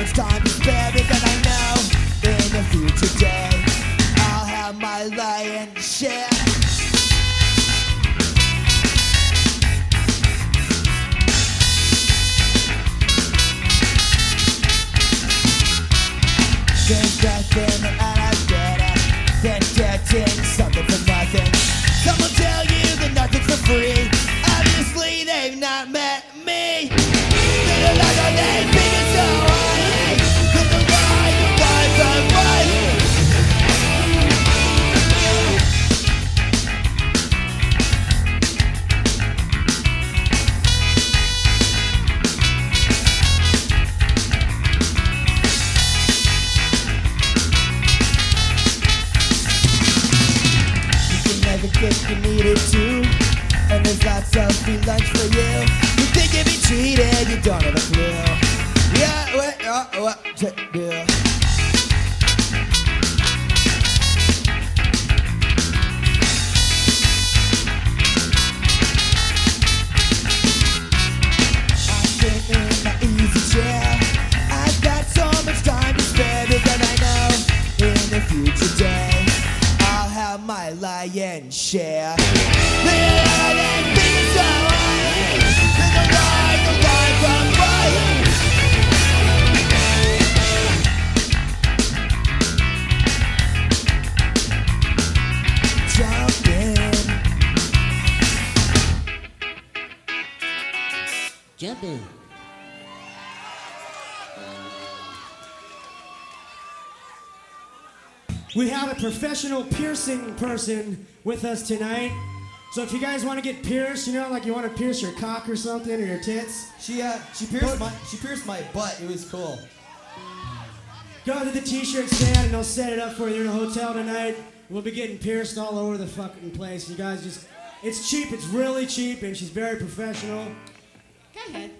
much time is better than I know. In a future day, I'll have my lion's share. There's nothing doesn't you need it too. And there's lots of free lunch for you. You think you'd be treated, you don't have a clue. Yeah, what, uh, what lion share. Live and be so high. There's a light, a light from fire. Jump in. Jump in. We have a professional piercing person with us tonight. So if you guys want to get pierced, you know, like you want to pierce your cock or something or your tits, She uh she pierced my she pierced my butt. It was cool. go to the t-shirt stand and they'll set it up for you in a hotel tonight. We'll be getting pierced all over the fucking place. You guys just, it's cheap. It's really cheap, and she's very professional. Go ahead.